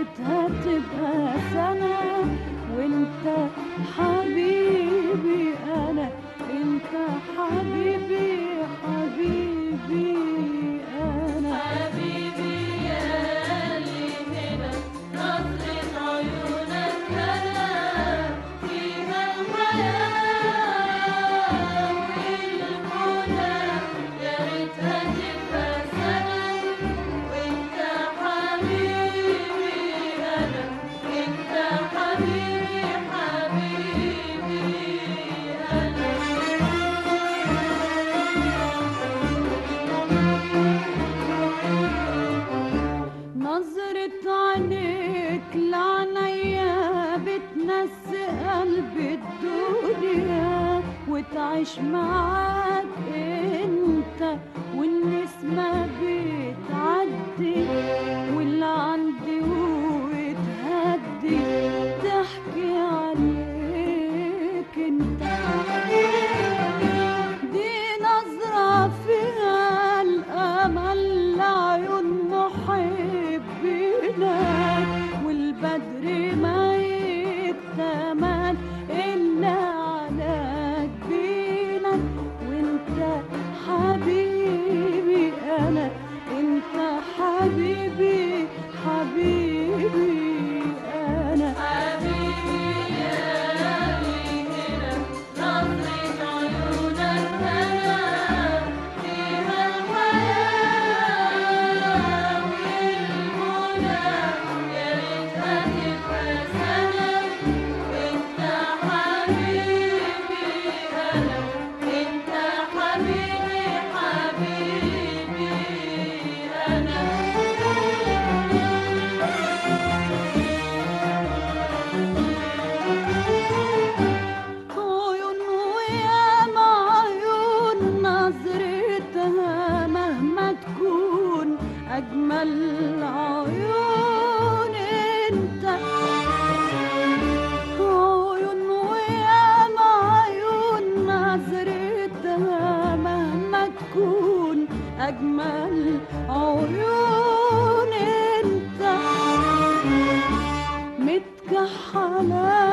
ليلتها تبقى سنة وانت حبيبي أنا انت حبيبي. بعيش معاك انت والنسمة ما بتعدي واللي عندي وتهدي تحكي عليك انت. دي نظرة فيها الامل لعيون محبينك والبدر عيون انت. متكحله